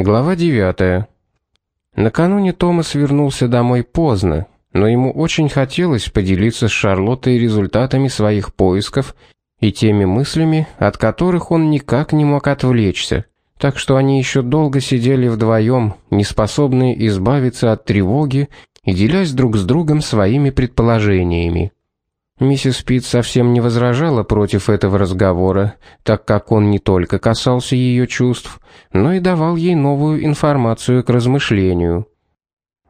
Глава 9. Накануне Томас вернулся домой поздно, но ему очень хотелось поделиться с Шарлоттой результатами своих поисков и теми мыслями, от которых он никак не мог отвлечься. Так что они еще долго сидели вдвоем, неспособные избавиться от тревоги и делясь друг с другом своими предположениями. Миссис Питт совсем не возражала против этого разговора, так как он не только касался ее чувств, но и давал ей новую информацию к размышлению.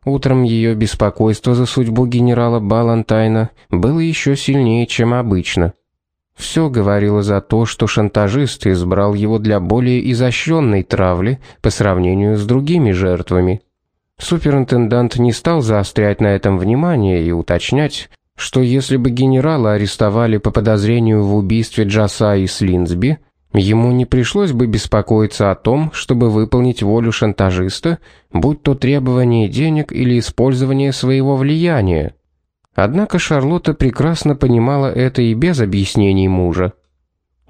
Утром ее беспокойство за судьбу генерала Балантайна было еще сильнее, чем обычно. Все говорило за то, что шантажист избрал его для более изощренной травли по сравнению с другими жертвами. Суперинтендант не стал заострять на этом внимание и уточнять, что если бы генерала арестовали по подозрению в убийстве Джаса и Слинсби, ему не пришлось бы беспокоиться о том, чтобы выполнить волю шантажиста, будь то требование денег или использование своего влияния. Однако Шарлотта прекрасно понимала это и без объяснений мужа.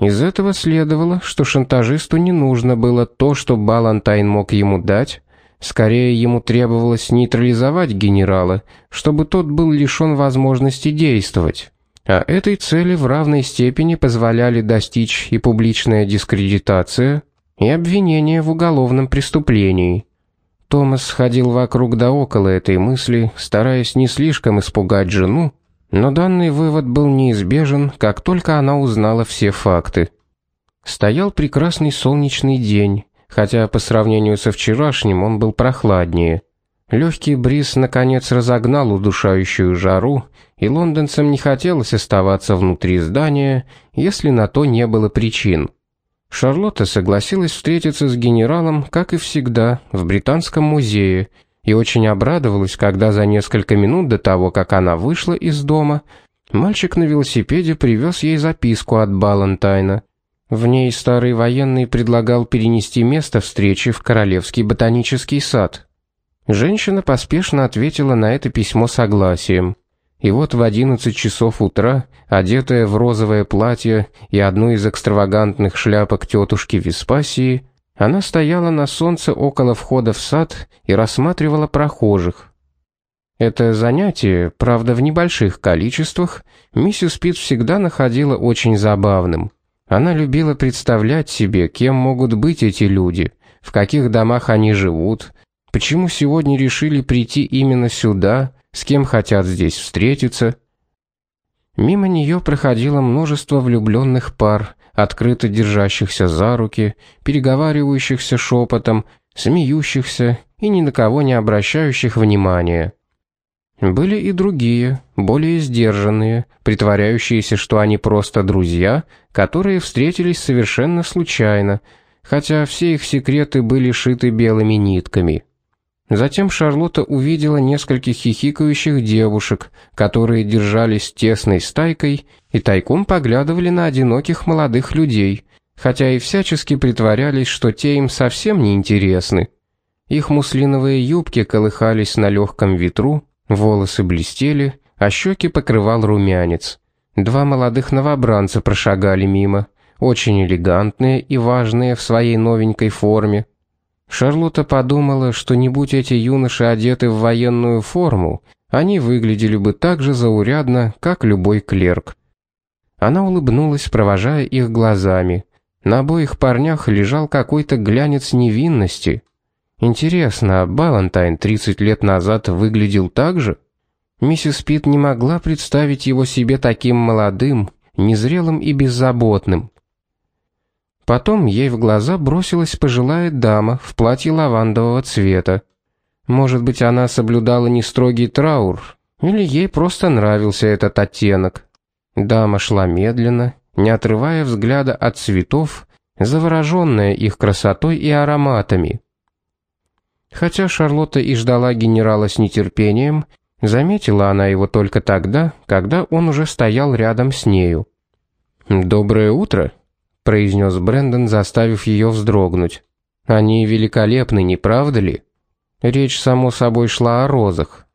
Из этого следовало, что шантажисту не нужно было то, что Балантайн мог ему дать, Скорее ему требовалось нейтрализовать генерала, чтобы тот был лишен возможности действовать. А этой цели в равной степени позволяли достичь и публичная дискредитация, и обвинение в уголовном преступлении. Томас ходил вокруг да около этой мысли, стараясь не слишком испугать жену, но данный вывод был неизбежен, как только она узнала все факты. Стоял прекрасный солнечный день, хотя по сравнению со вчерашним он был прохладнее. Легкий бриз наконец разогнал удушающую жару, и лондонцам не хотелось оставаться внутри здания, если на то не было причин. Шарлотта согласилась встретиться с генералом, как и всегда, в британском музее, и очень обрадовалась, когда за несколько минут до того, как она вышла из дома, мальчик на велосипеде привез ей записку от Балантайна. В ней старый военный предлагал перенести место встречи в Королевский ботанический сад. Женщина поспешно ответила на это письмо согласием. И вот в 11 часов утра, одетая в розовое платье и одну из экстравагантных шляпок тетушки Веспасии, она стояла на солнце около входа в сад и рассматривала прохожих. Это занятие, правда в небольших количествах, миссис Питт всегда находила очень забавным. Она любила представлять себе, кем могут быть эти люди, в каких домах они живут, почему сегодня решили прийти именно сюда, с кем хотят здесь встретиться. Мимо нее проходило множество влюбленных пар, открыто держащихся за руки, переговаривающихся шепотом, смеющихся и ни на кого не обращающих внимания. Были и другие, более сдержанные, притворяющиеся, что они просто друзья, которые встретились совершенно случайно, хотя все их секреты были шиты белыми нитками. Затем Шарлотта увидела нескольких хихикающих девушек, которые держались тесной стайкой и тайком поглядывали на одиноких молодых людей, хотя и всячески притворялись, что те им совсем не интересны. Их муслиновые юбки колыхались на легком ветру, Волосы блестели, а щеки покрывал румянец. Два молодых новобранца прошагали мимо, очень элегантные и важные в своей новенькой форме. Шарлотта подумала, что не будь эти юноши одеты в военную форму, они выглядели бы так же заурядно, как любой клерк. Она улыбнулась, провожая их глазами. На обоих парнях лежал какой-то глянец невинности. Интересно, а Балантайн 30 лет назад выглядел так же? Миссис Пит не могла представить его себе таким молодым, незрелым и беззаботным. Потом ей в глаза бросилась пожилая дама в платье лавандового цвета. Может быть, она соблюдала не строгий траур, или ей просто нравился этот оттенок. Дама шла медленно, не отрывая взгляда от цветов, завороженная их красотой и ароматами. Хотя Шарлотта и ждала генерала с нетерпением, заметила она его только тогда, когда он уже стоял рядом с нею. «Доброе утро», — произнес Брэндон, заставив ее вздрогнуть. «Они великолепны, не правда ли?» Речь, само собой, шла о розах.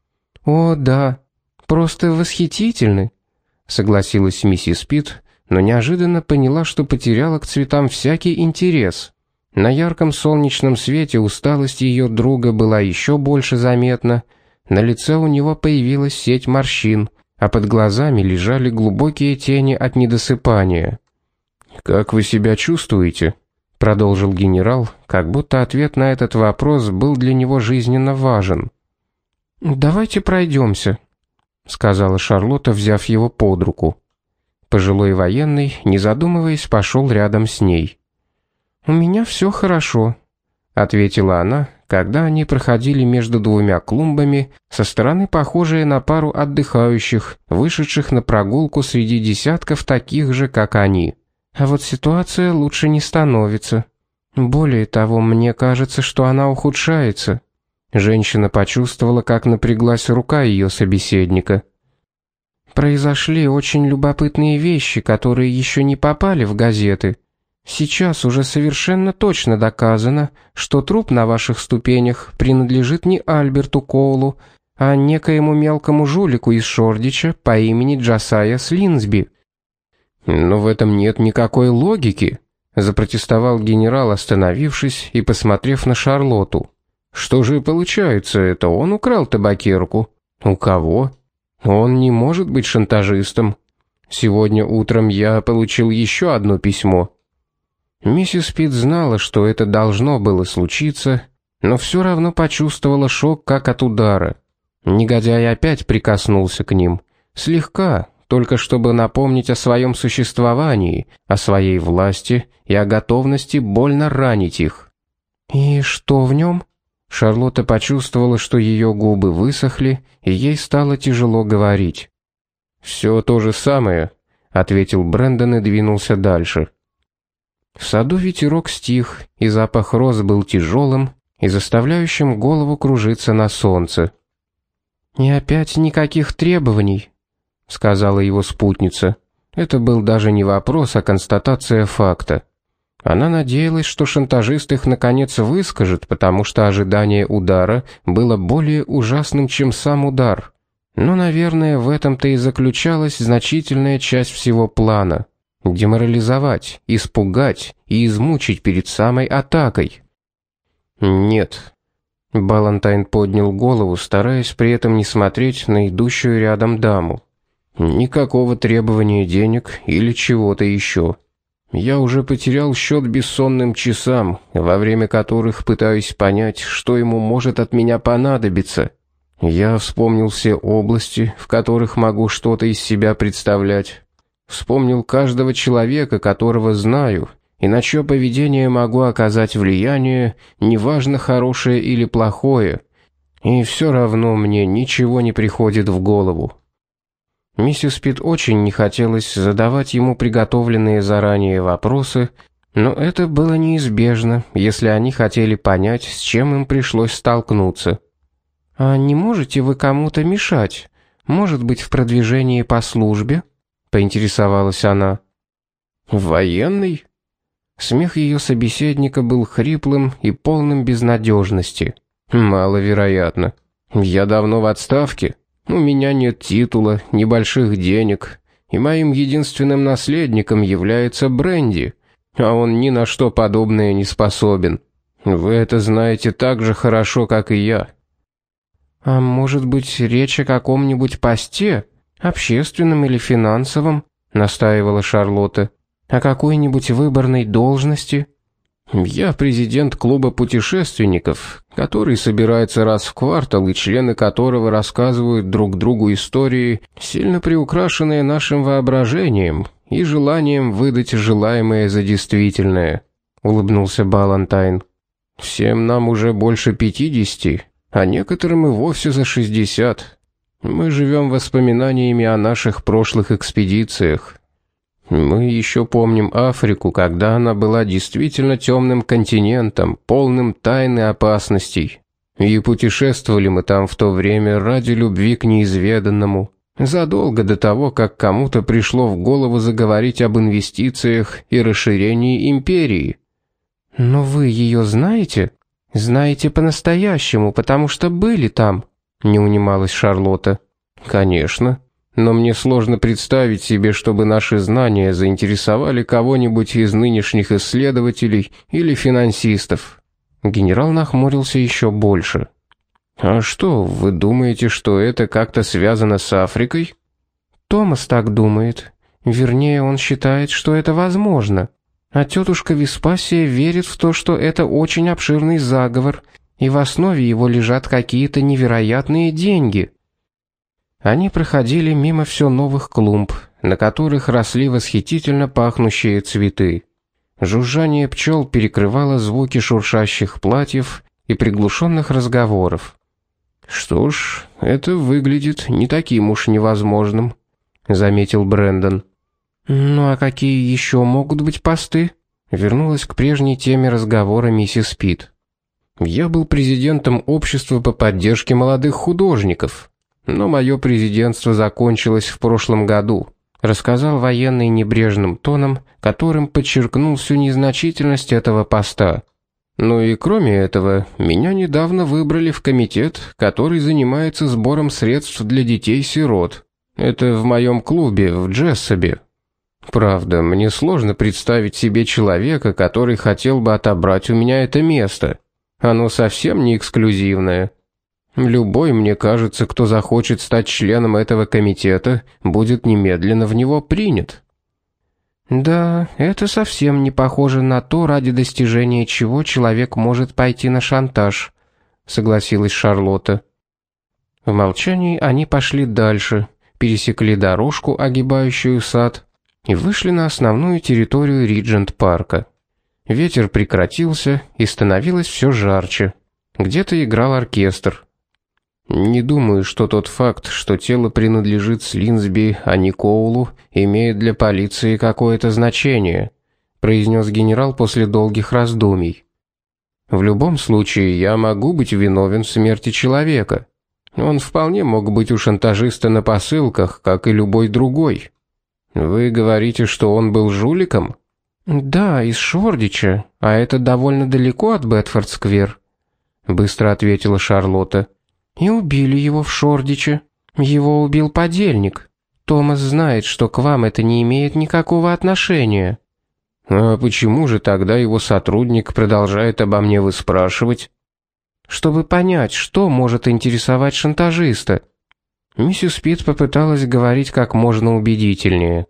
«О, да, просто восхитительны», — согласилась миссис Пит, но неожиданно поняла, что потеряла к цветам всякий интерес. На ярком солнечном свете усталость ее друга была еще больше заметна. На лице у него появилась сеть морщин, а под глазами лежали глубокие тени от недосыпания. Как вы себя чувствуете? продолжил генерал, как будто ответ на этот вопрос был для него жизненно важен. Давайте пройдемся, сказала Шарлотта, взяв его под руку. Пожилой военный, не задумываясь, пошел рядом с ней. У меня все хорошо, ответила она, когда они проходили между двумя клумбами, со стороны похожие на пару отдыхающих, вышедших на прогулку среди десятков таких же, как они. А вот ситуация лучше не становится. Более того, мне кажется, что она ухудшается. Женщина почувствовала, как напряглась рука ее собеседника. Произошли очень любопытные вещи, которые еще не попали в газеты. Сейчас уже совершенно точно доказано, что труп на ваших ступенях принадлежит не Альберту Коулу, а некоему мелкому жулику из Шордича по имени Джасая Слинсби. Но в этом нет никакой логики, запротестовал генерал, остановившись и посмотрев на Шарлоту. Что же получается, это он украл табакерку? У кого? Он не может быть шантажистом. Сегодня утром я получил еще одно письмо. Миссис Пит знала, что это должно было случиться, но все равно почувствовала шок, как от удара. Негодяй опять прикоснулся к ним, слегка, только чтобы напомнить о своем существовании, о своей власти и о готовности больно ранить их. И что в нем? Шарлотта почувствовала, что ее губы высохли, и ей стало тяжело говорить. Все то же самое, ответил Брэндон и двинулся дальше. В саду ветерок стих, и запах роз был тяжелым и заставляющим голову кружиться на солнце. «И опять никаких требований», — сказала его спутница. Это был даже не вопрос, а констатация факта. Она надеялась, что шантажист их наконец выскажет, потому что ожидание удара было более ужасным, чем сам удар. Но, наверное, в этом-то и заключалась значительная часть всего плана деморализовать, испугать и измучить перед самой атакой. Нет. Балантайн поднял голову, стараясь при этом не смотреть на идущую рядом даму. Никакого требования денег или чего-то еще. Я уже потерял счет бессонным часам, во время которых пытаюсь понять, что ему может от меня понадобиться. Я вспомнил все области, в которых могу что-то из себя представлять. Вспомнил каждого человека, которого знаю, и на чье поведение могу оказать влияние, неважно хорошее или плохое. И все равно мне ничего не приходит в голову. Миссис Пит очень не хотелось задавать ему приготовленные заранее вопросы, но это было неизбежно, если они хотели понять, с чем им пришлось столкнуться. А не можете вы кому-то мешать? Может быть, в продвижении по службе? Поинтересовалась она. Военный? Смех ее собеседника был хриплым и полным безнадежности. Маловероятно. Я давно в отставке. У меня нет титула, ни больших денег, и моим единственным наследником является Бренди, а он ни на что подобное не способен. Вы это знаете так же хорошо, как и я. А может быть, речь о каком-нибудь посте? Общественном или финансовом, настаивала Шарлотта. О какой-нибудь выборной должности? Я президент клуба путешественников, который собирается раз в квартал и члены которого рассказывают друг другу истории, сильно приукрашенные нашим воображением и желанием выдать желаемое за действительное, улыбнулся Балантайн. Всем нам уже больше пятидесяти, а некоторым и вовсе за шестьдесят. Мы живем воспоминаниями о наших прошлых экспедициях. Мы еще помним Африку, когда она была действительно темным континентом, полным тайн и опасностей. И путешествовали мы там в то время ради любви к неизведанному, задолго до того, как кому-то пришло в голову заговорить об инвестициях и расширении империи. Но вы ее знаете? Знаете по-настоящему, потому что были там не унималась Шарлотта. Конечно. но мне сложно представить себе, чтобы наши знания заинтересовали кого-нибудь из нынешних исследователей или финансистов. Генерал нахмурился еще больше. А что, вы думаете, что это как-то связано с Африкой? Томас так думает. Вернее, он считает, что это возможно. А тетушка Веспасия верит в то, что это очень обширный заговор, и в основе его лежат какие-то невероятные деньги. Они проходили мимо все новых клумб, на которых росли восхитительно пахнущие цветы. Жужжание пчел перекрывало звуки шуршащих платьев и приглушенных разговоров. Что ж, это выглядит не таким уж невозможным, заметил Брендон. Ну а какие еще могут быть посты? Вернулась к прежней теме разговора миссис Пит. Я был президентом общества по поддержке молодых художников, но мое президентство закончилось в прошлом году, рассказал военный небрежным тоном, которым подчеркнул всю незначительность этого поста. Ну и кроме этого, меня недавно выбрали в комитет, который занимается сбором средств для детей-сирот. Это в моем клубе в Джессобе. Правда, мне сложно представить себе человека, который хотел бы отобрать у меня это место. Оно совсем не эксклюзивное. Любой, мне кажется, кто захочет стать членом этого комитета, будет немедленно в него принят. Да, это совсем не похоже на то, ради достижения чего человек может пойти на шантаж, согласилась Шарлотта. В молчании они пошли дальше, пересекли дорожку, огибающую сад, и вышли на основную территорию Риджент-парка. Ветер прекратился, и становилось все жарче. Где-то играл оркестр. Не думаю, что тот факт, что тело принадлежит Слинсби, а не Коулу, имеет для полиции какое-то значение, произнес генерал после долгих раздумий. В любом случае, я могу быть виновен в смерти человека. Он вполне мог быть у шантажиста на посылках, как и любой другой. Вы говорите, что он был жуликом? Да, из Шордича, а это довольно далеко от Бетфорд-сквер, быстро ответила Шарлотта. И убили его в Шордиче. Его убил подельник. Томас знает, что к вам это не имеет никакого отношения. А почему же тогда его сотрудник продолжает обо мне выспрашивать? Чтобы понять, что может интересовать шантажиста. Миссис Пит попыталась говорить как можно убедительнее.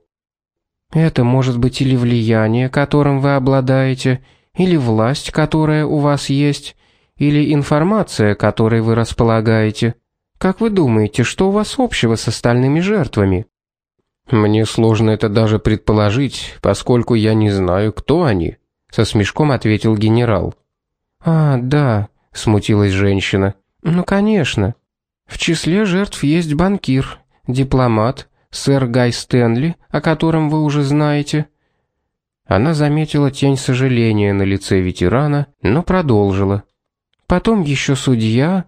Это может быть или влияние, которым вы обладаете, или власть, которая у вас есть, или информация, которой вы располагаете. Как вы думаете, что у вас общего с остальными жертвами? Мне сложно это даже предположить, поскольку я не знаю, кто они, со смешком ответил генерал. А, да, смутилась женщина. Ну, конечно. В числе жертв есть банкир, дипломат, сэр Гай Стэнли, о котором вы уже знаете. Она заметила тень сожаления на лице ветерана, но продолжила. Потом еще судья.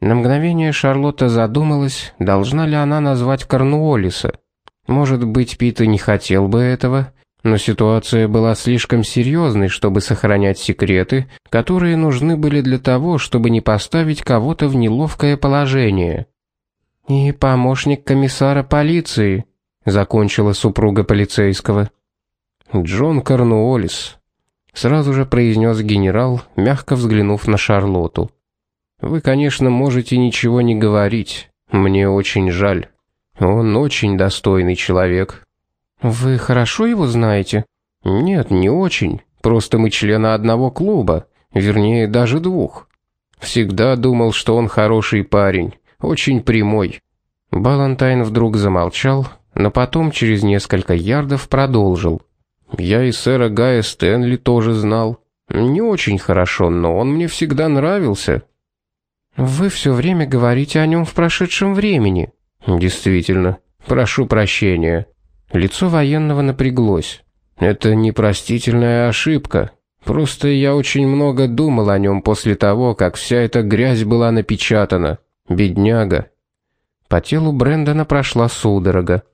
На мгновение Шарлотта задумалась, должна ли она назвать Корнуоллиса. Может быть, Пита не хотел бы этого, но ситуация была слишком серьезной, чтобы сохранять секреты, которые нужны были для того, чтобы не поставить кого-то в неловкое положение. И помощник комиссара полиции, закончила супруга полицейского. Джон Корнуоллис, сразу же произнес генерал, мягко взглянув на Шарлоту. Вы, конечно, можете ничего не говорить. Мне очень жаль. Он очень достойный человек. Вы хорошо его знаете? Нет, не очень. Просто мы члены одного клуба, вернее, даже двух. Всегда думал, что он хороший парень, очень прямой. Балантайн вдруг замолчал, но потом через несколько ярдов продолжил. Я и сэра Гая Стэнли тоже знал. Не очень хорошо, но он мне всегда нравился. Вы все время говорите о нем в прошедшем времени. Действительно. Прошу прощения. Лицо военного напряглось. Это непростительная ошибка. Просто я очень много думал о нем после того, как вся эта грязь была напечатана. Бедняга. По телу Брэндона прошла судорога.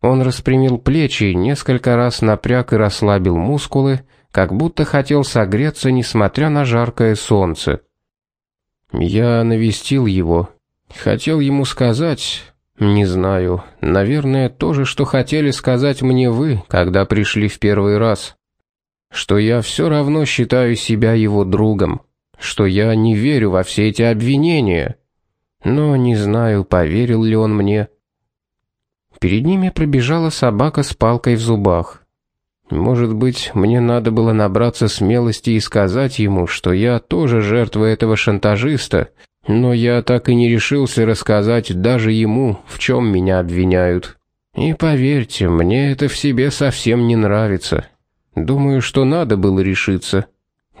Он распрямил плечи и несколько раз напряг и расслабил мускулы, как будто хотел согреться, несмотря на жаркое солнце. Я навестил его. Хотел ему сказать, Не знаю. Наверное, то же, что хотели сказать мне вы, когда пришли в первый раз. Что я все равно считаю себя его другом, что я не верю во все эти обвинения. Но не знаю, поверил ли он мне. Перед ними пробежала собака с палкой в зубах. Может быть, мне надо было набраться смелости и сказать ему, что я тоже жертва этого шантажиста, но я так и не решился рассказать даже ему, в чем меня обвиняют. И поверьте, мне это в себе совсем не нравится. Думаю, что надо было решиться.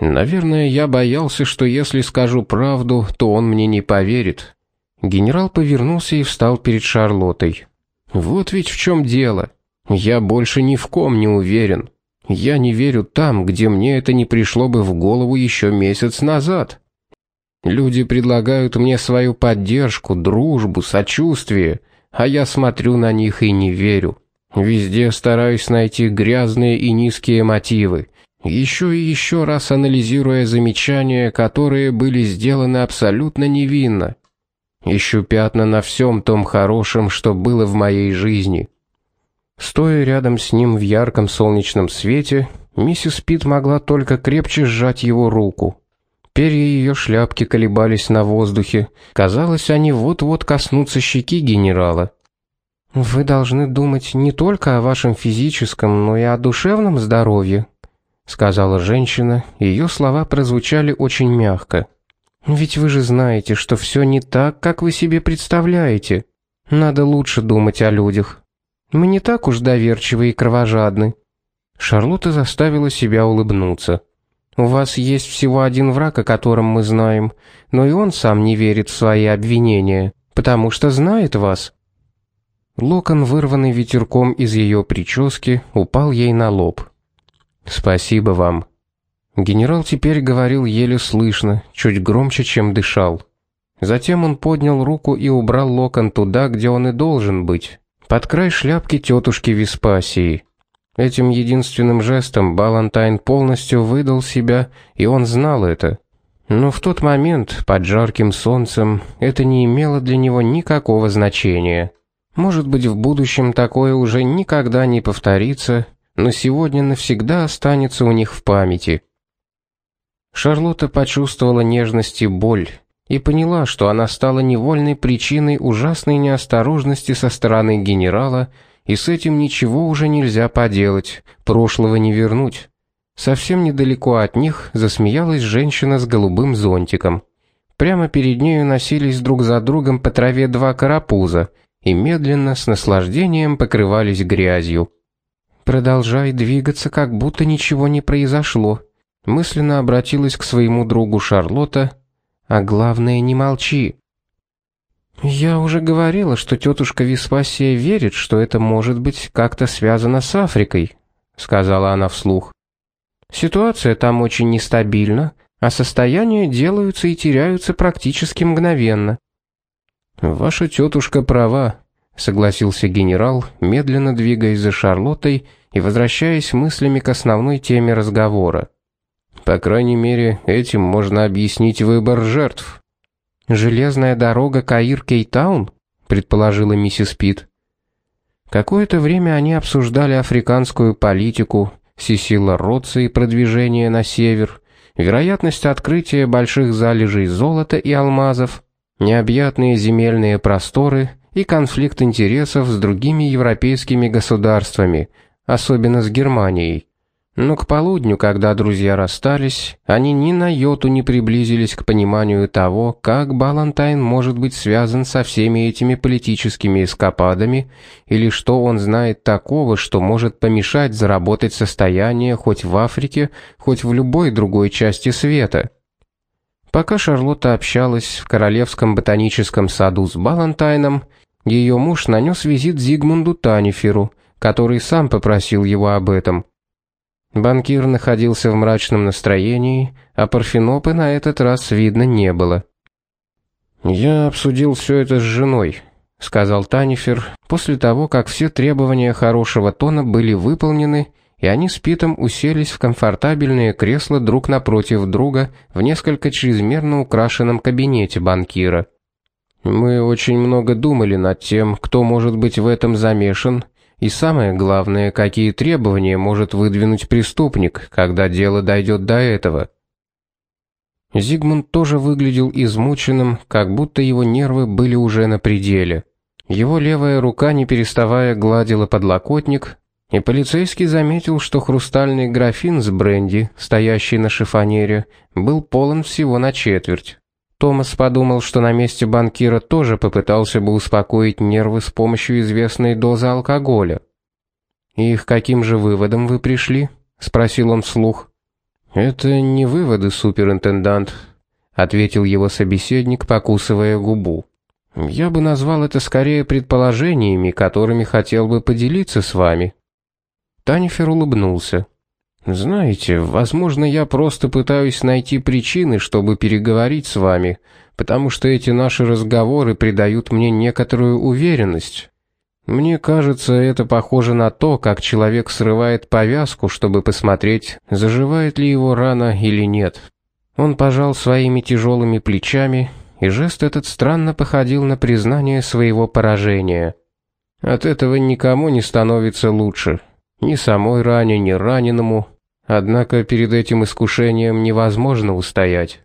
Наверное, я боялся, что если скажу правду, то он мне не поверит. Генерал повернулся и встал перед Шарлоттой. Вот ведь в чем дело. Я больше ни в ком не уверен. Я не верю там, где мне это не пришло бы в голову еще месяц назад. Люди предлагают мне свою поддержку, дружбу, сочувствие, а я смотрю на них и не верю. Везде стараюсь найти грязные и низкие мотивы, еще и еще раз анализируя замечания, которые были сделаны абсолютно невинно. Ищу пятна на всем том хорошем, что было в моей жизни. Стоя рядом с ним в ярком солнечном свете, миссис Пит могла только крепче сжать его руку. Перья ее шляпки колебались на воздухе. Казалось, они вот-вот коснутся щеки генерала. Вы должны думать не только о вашем физическом, но и о душевном здоровье, сказала женщина. Ее слова прозвучали очень мягко. Ведь вы же знаете, что все не так, как вы себе представляете. Надо лучше думать о людях. Мы не так уж доверчивы и кровожадны. Шарлотта заставила себя улыбнуться. У вас есть всего один враг, о котором мы знаем, но и он сам не верит в свои обвинения, потому что знает вас. Локон, вырванный ветерком из ее прически, упал ей на лоб. Спасибо вам. Генерал теперь говорил еле слышно, чуть громче, чем дышал. Затем он поднял руку и убрал локон туда, где он и должен быть, под край шляпки тетушки Веспасии. Этим единственным жестом Балантайн полностью выдал себя, и он знал это. Но в тот момент, под жарким солнцем, это не имело для него никакого значения. Может быть, в будущем такое уже никогда не повторится, но сегодня навсегда останется у них в памяти. Шарлотта почувствовала нежность и боль и поняла, что она стала невольной причиной ужасной неосторожности со стороны генерала и с этим ничего уже нельзя поделать, прошлого не вернуть. Совсем недалеко от них засмеялась женщина с голубым зонтиком. Прямо перед нею носились друг за другом по траве два карапуза и медленно с наслаждением покрывались грязью. Продолжай двигаться, как будто ничего не произошло, мысленно обратилась к своему другу Шарлотта. А главное, не молчи. Я уже говорила, что тетушка Веспасия верит, что это может быть как-то связано с Африкой, сказала она вслух. Ситуация там очень нестабильна, а состояния делаются и теряются практически мгновенно. Ваша тетушка права, согласился генерал, медленно двигаясь за Шарлоттой и возвращаясь мыслями к основной теме разговора. По крайней мере, этим можно объяснить выбор жертв. Железная дорога Каир-Кейтаун, предположила миссис Пит. Какое-то время они обсуждали африканскую политику, Сесила Ротса и продвижение на север, вероятность открытия больших залежей золота и алмазов, необъятные земельные просторы и конфликт интересов с другими европейскими государствами, особенно с Германией. Но к полудню, когда друзья расстались, они ни на йоту не приблизились к пониманию того, как Балантайн может быть связан со всеми этими политическими эскападами, или что он знает такого, что может помешать заработать состояние хоть в Африке, хоть в любой другой части света. Пока Шарлотта общалась в Королевском ботаническом саду с Балантайном, ее муж нанес визит Зигмунду Таниферу, который сам попросил его об этом. Банкир находился в мрачном настроении, а Парфенопы на этот раз видно не было. Я обсудил все это с женой, сказал Танифер, после того, как все требования хорошего тона были выполнены, и они с Питом уселись в комфортабельные кресла друг напротив друга в несколько чрезмерно украшенном кабинете банкира. Мы очень много думали над тем, кто может быть в этом замешан, и самое главное, какие требования может выдвинуть преступник, когда дело дойдет до этого. Зигмунд тоже выглядел измученным, как будто его нервы были уже на пределе. Его левая рука, не переставая, гладила подлокотник, и полицейский заметил, что хрустальный графин с бренди, стоящий на шифонере, был полон всего на четверть. Томас подумал, что на месте банкира тоже попытался бы успокоить нервы с помощью известной дозы алкоголя. «И к каким же выводам вы пришли?» — спросил он вслух. «Это не выводы, суперинтендант», — ответил его собеседник, покусывая губу. «Я бы назвал это скорее предположениями, которыми хотел бы поделиться с вами». Танифер улыбнулся. Знаете, возможно, я просто пытаюсь найти причины, чтобы переговорить с вами, потому что эти наши разговоры придают мне некоторую уверенность. Мне кажется, это похоже на то, как человек срывает повязку, чтобы посмотреть, заживает ли его рана или нет. Он пожал своими тяжелыми плечами, и жест этот странно походил на признание своего поражения. От этого никому не становится лучше. Ни самой ране, ни раненому. Однако перед этим искушением невозможно устоять.